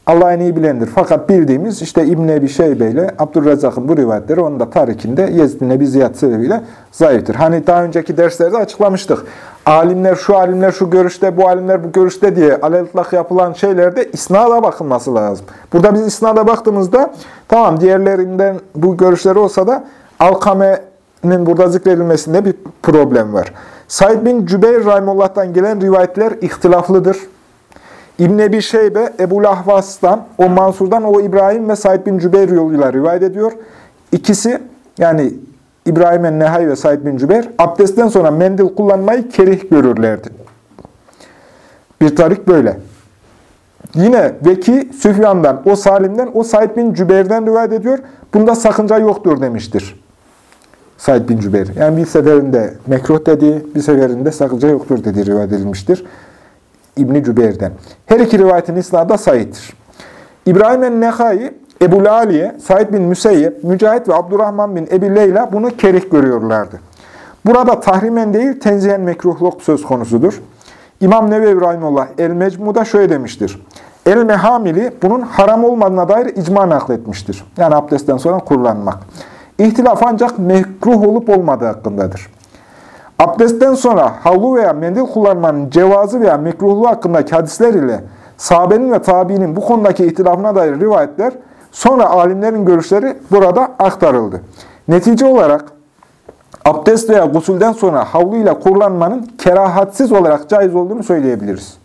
Allah en iyi bilendir. Fakat bildiğimiz işte İbn Ebi Şeybe ile Abdurrazak'ın bu rivayetleri onun da tarikinde Yezid bin Ebi Ziyad sebebiyle zayıftır. Hani daha önceki derslerde açıklamıştık. Alimler şu alimler şu görüşte, bu alimler bu görüşte diye alelitlak yapılan şeylerde isnada bakılması lazım. Burada biz isnada baktığımızda tamam diğerlerinden bu görüşleri olsa da Alkame'nin burada zikredilmesinde bir problem var. Said bin Cübeyr Rahimullah'tan gelen rivayetler ihtilaflıdır. İbn Ebi Şeybe, Ebu Lahvas'tan, o Mansur'dan, o İbrahim ve Said bin Cübeyr yoluyla rivayet ediyor. İkisi yani İbrahim el-Nehay ve Said bin Cübeyr abdestten sonra mendil kullanmayı kerih görürlerdi. Bir tarik böyle. Yine Veki Süfyan'dan, o Salim'den, o Said bin Cübeyr'den rivayet ediyor. Bunda sakınca yoktur demiştir. Said bin Cübeyr. Yani bir seferinde mekruh dediği, bir seferinde sakınca yoktur dediği rivayet edilmiştir. İbni Cübeyr'den. Her iki rivayetin isnadı Said'dir. İbrahim el-Nehai, Ebu Laliye, Said bin Müseyyep, Mücahit ve Abdurrahman bin Ebi Leyla bunu kerih görüyorlardı. Burada tahrimen değil, tenzihen mekruhluk söz konusudur. İmam Nevevi Rahimullah El-Mecmu'da şöyle demiştir. El-Mehamili bunun haram olmadığına dair icma nakletmiştir. Yani abdestten sonra kullanmak. İhtilaf ancak mekruh olup olmadığı hakkındadır. Abdestten sonra havlu veya mendil kullanmanın cevazı veya mekruhluğu hakkındaki hadisler ile sahabenin ve tabiinin bu konudaki ihtilafına dair rivayetler sonra alimlerin görüşleri burada aktarıldı. Netice olarak abdest veya gusülden sonra havlu ile kullanmanın kerahatsiz olarak caiz olduğunu söyleyebiliriz.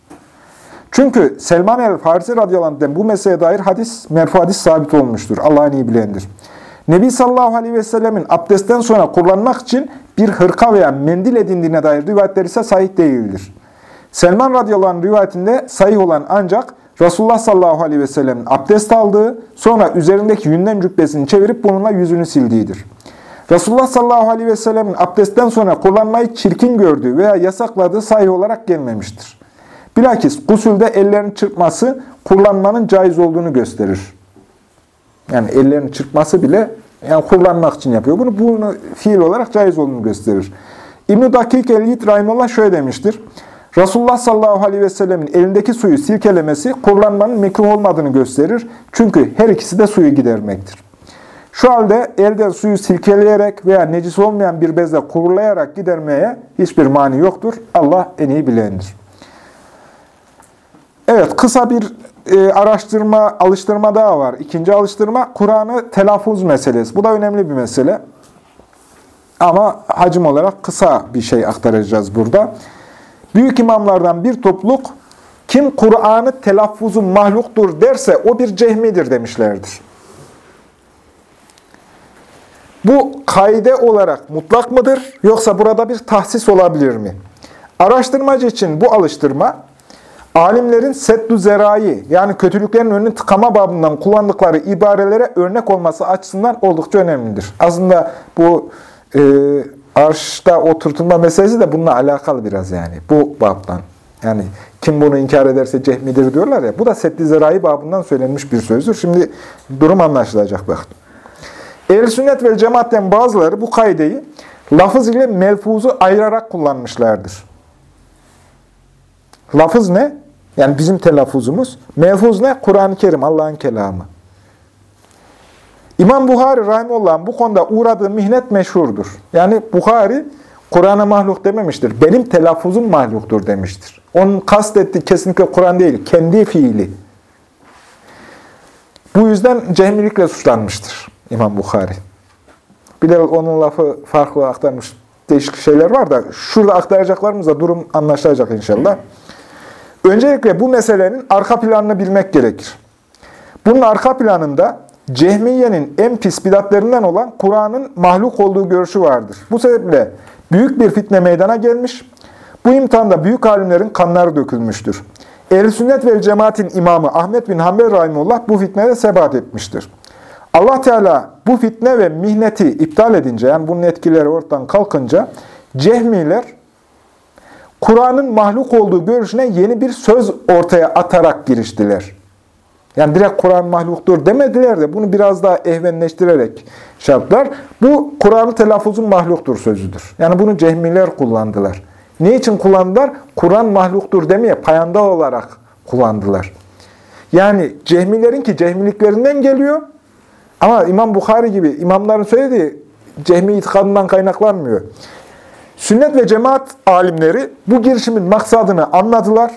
Çünkü Selman el-Farisi radıyallahu anh'den bu meseleye dair hadis, merfu hadis sabit olmuştur. Allah'ın iyi bilendir. Nebi sallallahu aleyhi ve sellemin abdestten sonra kullanmak için bir hırka veya mendil edindiğine dair rivayetler ise sahih değildir. Selman radıyallahu anh rivayetinde sahih olan ancak Resulullah sallallahu aleyhi ve sellemin abdest aldığı, sonra üzerindeki yünden cübbesini çevirip bununla yüzünü sildiğidir. Resulullah sallallahu aleyhi ve sellemin abdestten sonra kullanmayı çirkin gördüğü veya yasakladığı sahih olarak gelmemiştir. Bilakis gusülde ellerini çırpması kullanmanın caiz olduğunu gösterir. Yani ellerini çırpması bile yani kullanmak için yapıyor. Bunu, bunu fiil olarak caiz olduğunu gösterir. İbn-i Dakik Rahimullah şöyle demiştir. Resulullah sallallahu aleyhi ve sellemin elindeki suyu silkelemesi kullanmanın mekruh olmadığını gösterir. Çünkü her ikisi de suyu gidermektir. Şu halde elden suyu silkeleyerek veya necis olmayan bir bezle kurulayarak gidermeye hiçbir mani yoktur. Allah en iyi bilendir. Evet, kısa bir e, araştırma, alıştırma daha var. İkinci alıştırma, Kur'an'ı telaffuz meselesi. Bu da önemli bir mesele. Ama hacim olarak kısa bir şey aktaracağız burada. Büyük imamlardan bir topluluk, kim Kur'an'ı telaffuzu mahluktur derse o bir cehmidir demişlerdir. Bu kaide olarak mutlak mıdır yoksa burada bir tahsis olabilir mi? Araştırmacı için bu alıştırma, alimlerin seddü zerayı yani kötülüklerin önünü tıkama babından kullandıkları ibarelere örnek olması açısından oldukça önemlidir. Aslında bu e, arşta oturtulma meselesi de bununla alakalı biraz yani bu babdan. Yani kim bunu inkar ederse cehmidir diyorlar ya. Bu da seddü zerayı babından söylenmiş bir sözdür. Şimdi durum anlaşılacak bakın. Ehl-i sünnet ve cemaatten bazıları bu kaideyi lafız ile melfuzu ayırarak kullanmışlardır. Lafız ne? Yani bizim telaffuzumuz. Melfuz ne? Kur'an-ı Kerim, Allah'ın kelamı. İmam Buhari Rahimullah'ın bu konuda uğradığı mihnet meşhurdur. Yani Buhari Kur'an'a mahluk dememiştir. Benim telaffuzum mahluktur demiştir. Onun kastettiği kesinlikle Kur'an değil, kendi fiili. Bu yüzden cehmilikle suçlanmıştır İmam Bukhari. De onun lafı farklı aktarmış değişik şeyler var da şurada aktaracaklarımızda durum anlaşılacak inşallah. Öncelikle bu meselenin arka planını bilmek gerekir. Bunun arka planında Cehmiye'nin en pis bidatlerinden olan Kur'an'ın mahluk olduğu görüşü vardır. Bu sebeple büyük bir fitne meydana gelmiş. Bu imtihanda büyük alimlerin kanları dökülmüştür. Ehl-i Sünnet ve Cemaat'in imamı Ahmet bin Hanbel Rahimullah bu fitnede sebat etmiştir. Allah Teala bu fitne ve mihneti iptal edince, yani bunun etkileri ortadan kalkınca, Cehmiler Kur'an'ın mahluk olduğu görüşüne yeni bir söz ortaya atarak giriştiler. Yani direkt Kur'an mahluktur demediler de bunu biraz daha ehvenleştirerek şartlar. Bu Kur'an'ın telaffuzun mahluktur sözüdür. Yani bunu cehmiler kullandılar. Ne için kullandılar? Kur'an mahluktur demeye payanda olarak kullandılar. Yani cehmilerin ki cehmiliklerinden geliyor. Ama İmam Bukhari gibi imamların söylediği cehmi itikadından kaynaklanmıyor. Sünnet ve cemaat alimleri bu girişimin maksadını anladılar.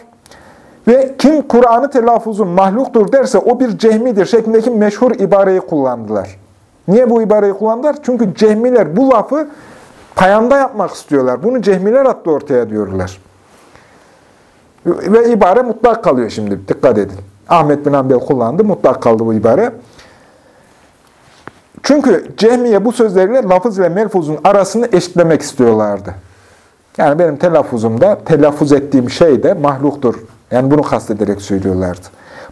Ve kim Kur'an'ı telaffuzun mahluktur derse o bir cehmidir şeklindeki meşhur ibareyi kullandılar. Niye bu ibareyi kullandılar? Çünkü cehmiler bu lafı payanda yapmak istiyorlar. Bunu cehmiler attı ortaya diyorlar. Ve ibare mutlak kalıyor şimdi. Dikkat edin. Ahmet bin Hanbel kullandı. Mutlak kaldı bu ibare. Çünkü cehmiye bu sözlerle lafız ile melfuzun arasını eşitlemek istiyorlardı. Yani benim telaffuzumda telaffuz ettiğim şey de mahluktur. Yani bunu kastederek söylüyorlardı.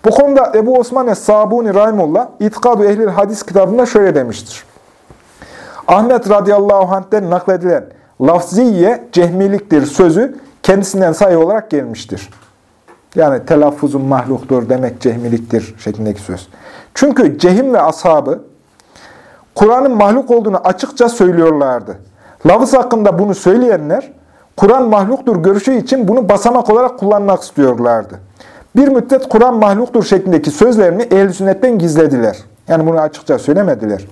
Bu konuda Ebu Osman Es-Sabuni Rahimullah İtikadu Ehlil Hadis kitabında şöyle demiştir. Ahmet radıyallahu anh'ten nakledilen lafziye cehmiliktir sözü kendisinden sayı olarak gelmiştir. Yani telaffuzun mahluktur demek cehmiliktir şeklindeki söz. Çünkü cehim ve ashabı Kur'an'ın mahluk olduğunu açıkça söylüyorlardı. Lafız hakkında bunu söyleyenler, Kur'an mahluktur görüşü için bunu basamak olarak kullanmak istiyorlardı. Bir müddet Kur'an mahluktur şeklindeki sözlerini ehl sünnetten gizlediler. Yani bunu açıkça söylemediler.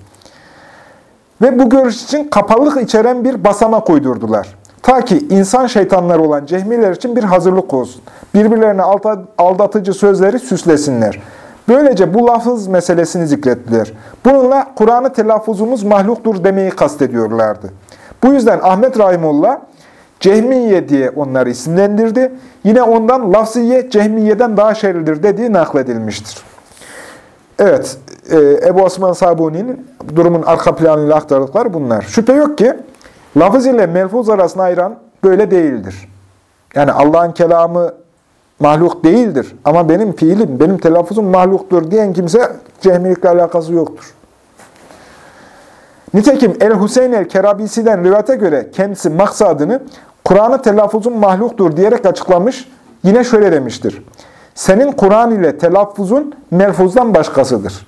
Ve bu görüş için kapalılık içeren bir basama koydurdular. Ta ki insan şeytanları olan cehmiler için bir hazırlık olsun. Birbirlerine aldatıcı sözleri süslesinler. Böylece bu lafız meselesini zikrettiler. Bununla Kur'an'ı telaffuzumuz mahluktur demeyi kastediyorlardı. Bu yüzden Ahmet Rahimullah Cehmiye diye onları isimlendirdi. Yine ondan lafziye Cehmiye'den daha şerlidir dediği nakledilmiştir. Evet, e, Ebu Osman Sabuni'nin durumun arka planıyla aktardıkları bunlar. Şüphe yok ki lafız ile melfuz arasında ayıran böyle değildir. Yani Allah'ın kelamı mahluk değildir. Ama benim fiilim, benim telaffuzum mahluktur diyen kimse cehmilikle alakası yoktur. Nitekim El-Hüseyin el-Kerabisi'den rivayete göre kendisi maksadını Kur'an'ı telaffuzun mahluktur diyerek açıklamış. Yine şöyle demiştir. Senin Kur'an ile telaffuzun melfuzdan başkasıdır.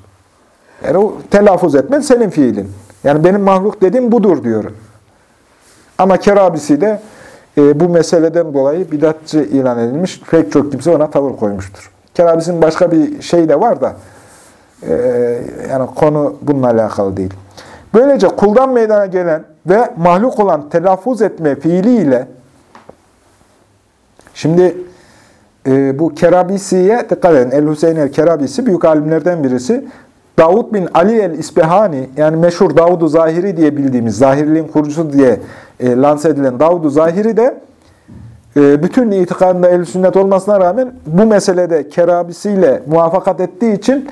Yani o telaffuz etmen senin fiilin. Yani benim mahluk dediğim budur diyor. Ama Kerabisi de e, bu meseleden dolayı bidatçı ilan edilmiş. Pek çok kimse ona tavır koymuştur. Kerabisinin başka bir şey de var da e, yani konu bununla alakalı değil. Böylece kuldan meydana gelen ve mahluk olan telaffuz etme fiiliyle şimdi e, bu Kerabisi'ye dikkat edin. El-Hüseyin el-Kerabisi büyük alimlerden birisi. Davud bin Ali el-İsbehani yani meşhur Davud-u Zahiri diye bildiğimiz Zahirliğin kurucusu diye e, lanse edilen Davud-u Zahiri de e, bütün itikadında el sünnet olmasına rağmen bu meselede kerabisiyle muvaffakat ettiği için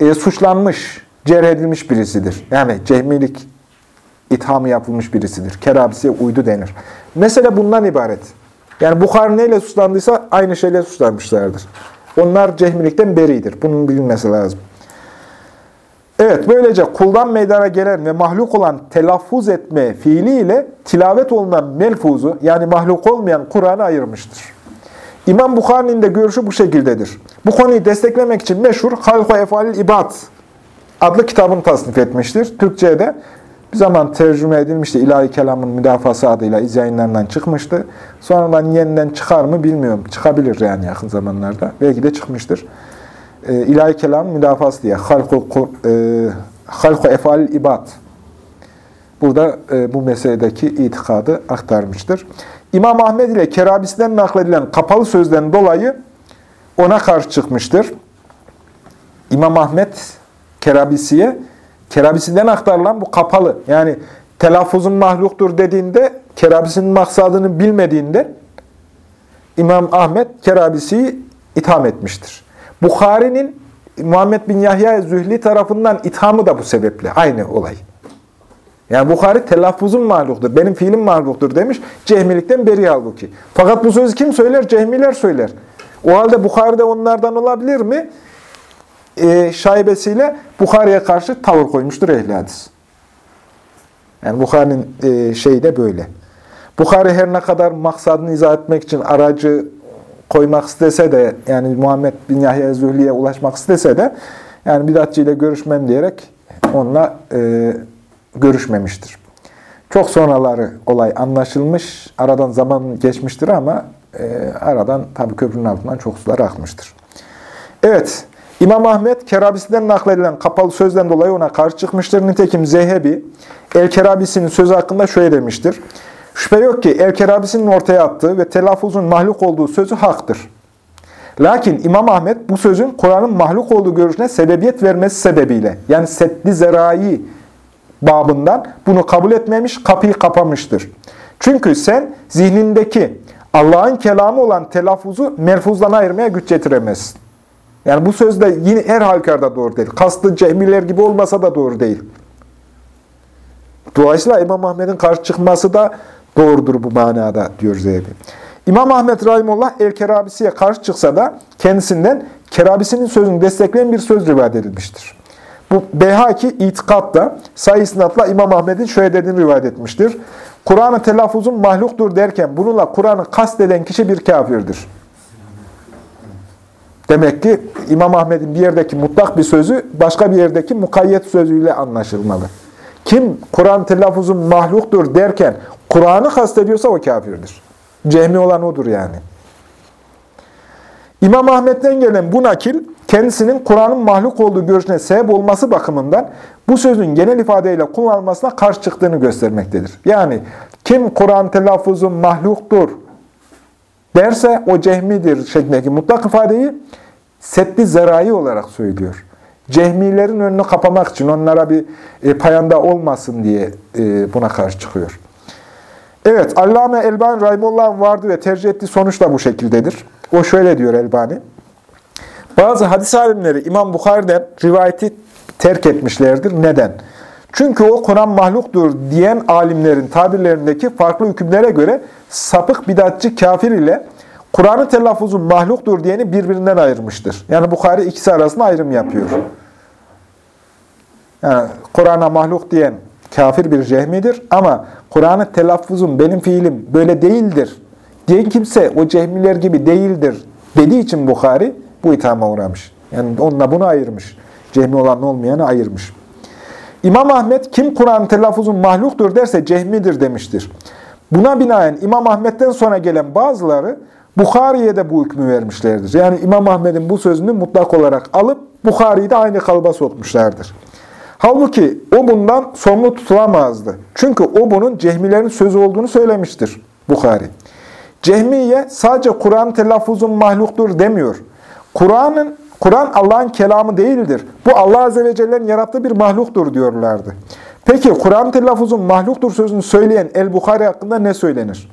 e, suçlanmış, cerh edilmiş birisidir. Yani cehmilik ithamı yapılmış birisidir. Kerabisiye uydu denir. Mesele bundan ibaret. Yani Bukhari neyle suçlandıysa aynı şeyle suçlanmışlardır. Onlar cehmilikten beridir. Bunun bilinmesi lazım. Evet, böylece kuldan meydana gelen ve mahluk olan telaffuz etme fiiliyle tilavet olunan melfuzu, yani mahluk olmayan Kur'an'ı ayırmıştır. İmam Bukhari'nin de görüşü bu şekildedir. Bu konuyu desteklemek için meşhur Halko Efalil İbad adlı kitabını tasnif etmiştir. Türkçe'ye de bir zaman tercüme edilmişti. İlahi Kelam'ın müdafası adıyla iz yayınlarından çıkmıştı. Sonradan yeniden çıkar mı bilmiyorum. Çıkabilir yani yakın zamanlarda. Belki de çıkmıştır e, ilahi kelam müdafası diye halku, e, halku efal ibad burada e, bu meseledeki itikadı aktarmıştır. İmam Ahmed ile Kerabisi'den nakledilen kapalı sözden dolayı ona karşı çıkmıştır. İmam Ahmed Kerabisi'ye Kerabisi'den aktarılan bu kapalı yani telaffuzun mahluktur dediğinde Kerabisi'nin maksadını bilmediğinde İmam Ahmed Kerabisi'yi itham etmiştir. Bukhari'nin Muhammed bin Yahya Zühli tarafından ithamı da bu sebeple. Aynı olay. Yani Bukhari telaffuzun mahluktur, benim fiilim mahluktur demiş. Cehmilikten beri halbuki. Fakat bu sözü kim söyler? Cehmiler söyler. O halde Bukhari de onlardan olabilir mi? Ee, şaibesiyle Bukhari'ye karşı tavır koymuştur ehli hadis. Yani Bukhari'nin e, şeyi de böyle. Bukhari her ne kadar maksadını izah etmek için aracı koymak istese de yani Muhammed bin Yahya Zühli'ye ulaşmak istese de yani bidatçı ile görüşmem diyerek onunla e, görüşmemiştir. Çok sonraları olay anlaşılmış. Aradan zaman geçmiştir ama e, aradan tabii köprünün altından çok sular akmıştır. Evet, İmam Ahmet Kerabisi'den nakledilen kapalı sözden dolayı ona karşı çıkmıştır. Nitekim Zehebi El-Kerabisi'nin sözü hakkında şöyle demiştir. Şüphe yok ki El-Kerabisi'nin ortaya attığı ve telaffuzun mahluk olduğu sözü haktır. Lakin İmam Ahmet bu sözün Kur'an'ın mahluk olduğu görüşüne sebebiyet vermesi sebebiyle, yani setli zerai babından bunu kabul etmemiş, kapıyı kapamıştır. Çünkü sen zihnindeki Allah'ın kelamı olan telaffuzu merfuzdan ayırmaya güç getiremezsin. Yani bu söz de yine her halükarda doğru değil. Kastı cehmiler gibi olmasa da doğru değil. Dolayısıyla İmam Ahmet'in karşı çıkması da doğrudur bu manada diyor Zeybi. İmam Ahmet Rahimullah El-Kerabisi'ye karşı çıksa da kendisinden Kerabisi'nin sözünü destekleyen bir söz rivayet edilmiştir. Bu Beyhaki itikatla, sayı isnatla İmam Ahmet'in şöyle dediğini rivayet etmiştir. Kur'an'ı telaffuzun mahluktur derken bununla Kur'an'ı kasteden kişi bir kafirdir. Demek ki İmam Ahmet'in bir yerdeki mutlak bir sözü başka bir yerdeki mukayyet sözüyle anlaşılmalı. Kim Kur'an telaffuzun mahluktur derken Kur'an'ı kastediyorsa o kafirdir. Cehmi olan odur yani. İmam Ahmet'ten gelen bu nakil, kendisinin Kur'an'ın mahluk olduğu görüşüne sebep olması bakımından bu sözün genel ifadeyle kullanılmasına karşı çıktığını göstermektedir. Yani kim Kur'an telaffuzu mahluktur derse o cehmidir şeklindeki mutlak ifadeyi setli zerai olarak söylüyor. Cehmilerin önünü kapamak için, onlara bir e, payanda olmasın diye e, buna karşı çıkıyor. Evet, Allame Elbani Rahimullah'ın vardı ve tercih ettiği sonuç da bu şekildedir. O şöyle diyor Elbani. Bazı hadis alimleri İmam Bukhari'den rivayeti terk etmişlerdir. Neden? Çünkü o Kur'an mahluktur diyen alimlerin tabirlerindeki farklı hükümlere göre sapık bidatçı kafir ile Kur'an'ın telaffuzu mahluktur diyeni birbirinden ayırmıştır. Yani Bukhari ikisi arasında ayrım yapıyor. Yani Kur'an'a mahluk diyen kafir bir cehmidir ama Kur'an'ın telaffuzum benim fiilim böyle değildir diyen kimse o cehmiler gibi değildir dediği için Bukhari bu ithama uğramış. Yani onunla bunu ayırmış. Cehmi olan olmayanı ayırmış. İmam Ahmet kim Kur'an telaffuzun mahluktur derse cehmidir demiştir. Buna binaen İmam Ahmet'ten sonra gelen bazıları Bukhari'ye de bu hükmü vermişlerdir. Yani İmam Ahmet'in bu sözünü mutlak olarak alıp Bukhari'yi de aynı kalıba sokmuşlardır. Halbuki o bundan sorumlu tutulamazdı. Çünkü o bunun cehmilerin sözü olduğunu söylemiştir Bukhari. Cehmiye sadece Kur'an telaffuzun mahluktur demiyor. Kur'an'ın Kur'an Allah'ın kelamı değildir. Bu Allah Azze ve Celle'nin yarattığı bir mahluktur diyorlardı. Peki Kur'an telaffuzun mahluktur sözünü söyleyen El-Bukhari hakkında ne söylenir?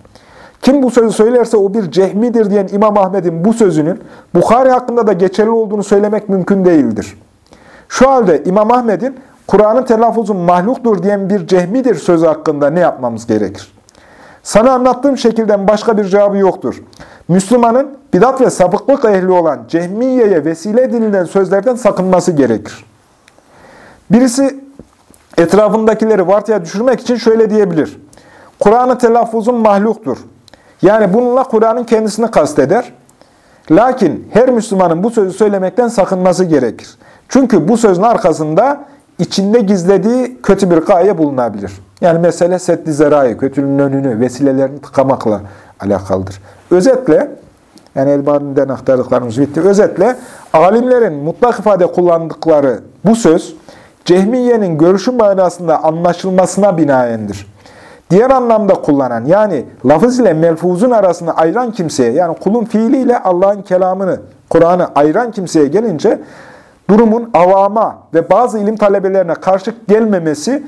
Kim bu sözü söylerse o bir cehmidir diyen İmam Ahmet'in bu sözünün Bukhari hakkında da geçerli olduğunu söylemek mümkün değildir. Şu halde İmam Ahmet'in Kur'an'ın telaffuzun mahluktur diyen bir cehmidir sözü hakkında ne yapmamız gerekir? Sana anlattığım şekilden başka bir cevabı yoktur. Müslümanın bidat ve sapıklık ehli olan cehmiyeye vesile edinilen sözlerden sakınması gerekir. Birisi etrafındakileri vartıya düşürmek için şöyle diyebilir. Kur'an'ın telaffuzun mahluktur. Yani bununla Kur'an'ın kendisini kasteder. Lakin her Müslümanın bu sözü söylemekten sakınması gerekir. Çünkü bu sözün arkasında içinde gizlediği kötü bir gaye bulunabilir. Yani mesele seddi zerayı, kötülüğün önünü, vesilelerini tıkamakla alakalıdır. Özetle, yani Elbani'den aktardıklarımız bitti. Özetle, alimlerin mutlak ifade kullandıkları bu söz, Cehmiye'nin görüşü manasında anlaşılmasına binaendir. Diğer anlamda kullanan, yani lafız ile melfuzun arasını ayıran kimseye, yani kulun fiiliyle Allah'ın kelamını, Kur'an'ı ayıran kimseye gelince, durumun avama ve bazı ilim talebelerine karşı gelmemesi,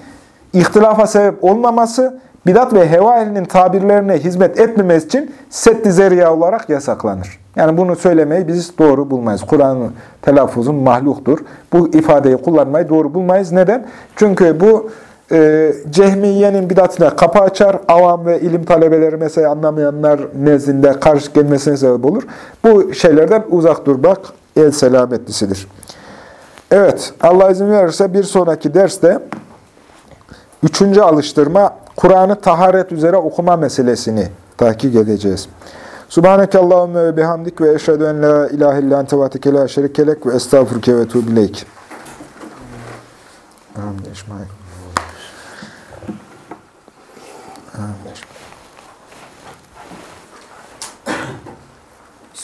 ihtilafa sebep olmaması, bidat ve heva ehlinin tabirlerine hizmet etmemesi için seddi zeriya olarak yasaklanır. Yani bunu söylemeyi biz doğru bulmayız. Kur'an'ın telaffuzun mahluktur. Bu ifadeyi kullanmayı doğru bulmayız. Neden? Çünkü bu e, cehmiyenin bidatine kapı açar, avam ve ilim talebeleri mesela anlamayanlar nezdinde karşı gelmesine sebep olur. Bu şeylerden uzak durmak el selametlisidir. Evet, Allah izin verirse bir sonraki derste üçüncü alıştırma Kur'an'ı taharet üzere okuma meselesini tahkik edeceğiz. Subhaneke Allahümme ve bihamdik ve eşhedü en la ilahe illa ente ve atike la şerikelek ve estağfurke ve tuğbileyk. Amin. Amin.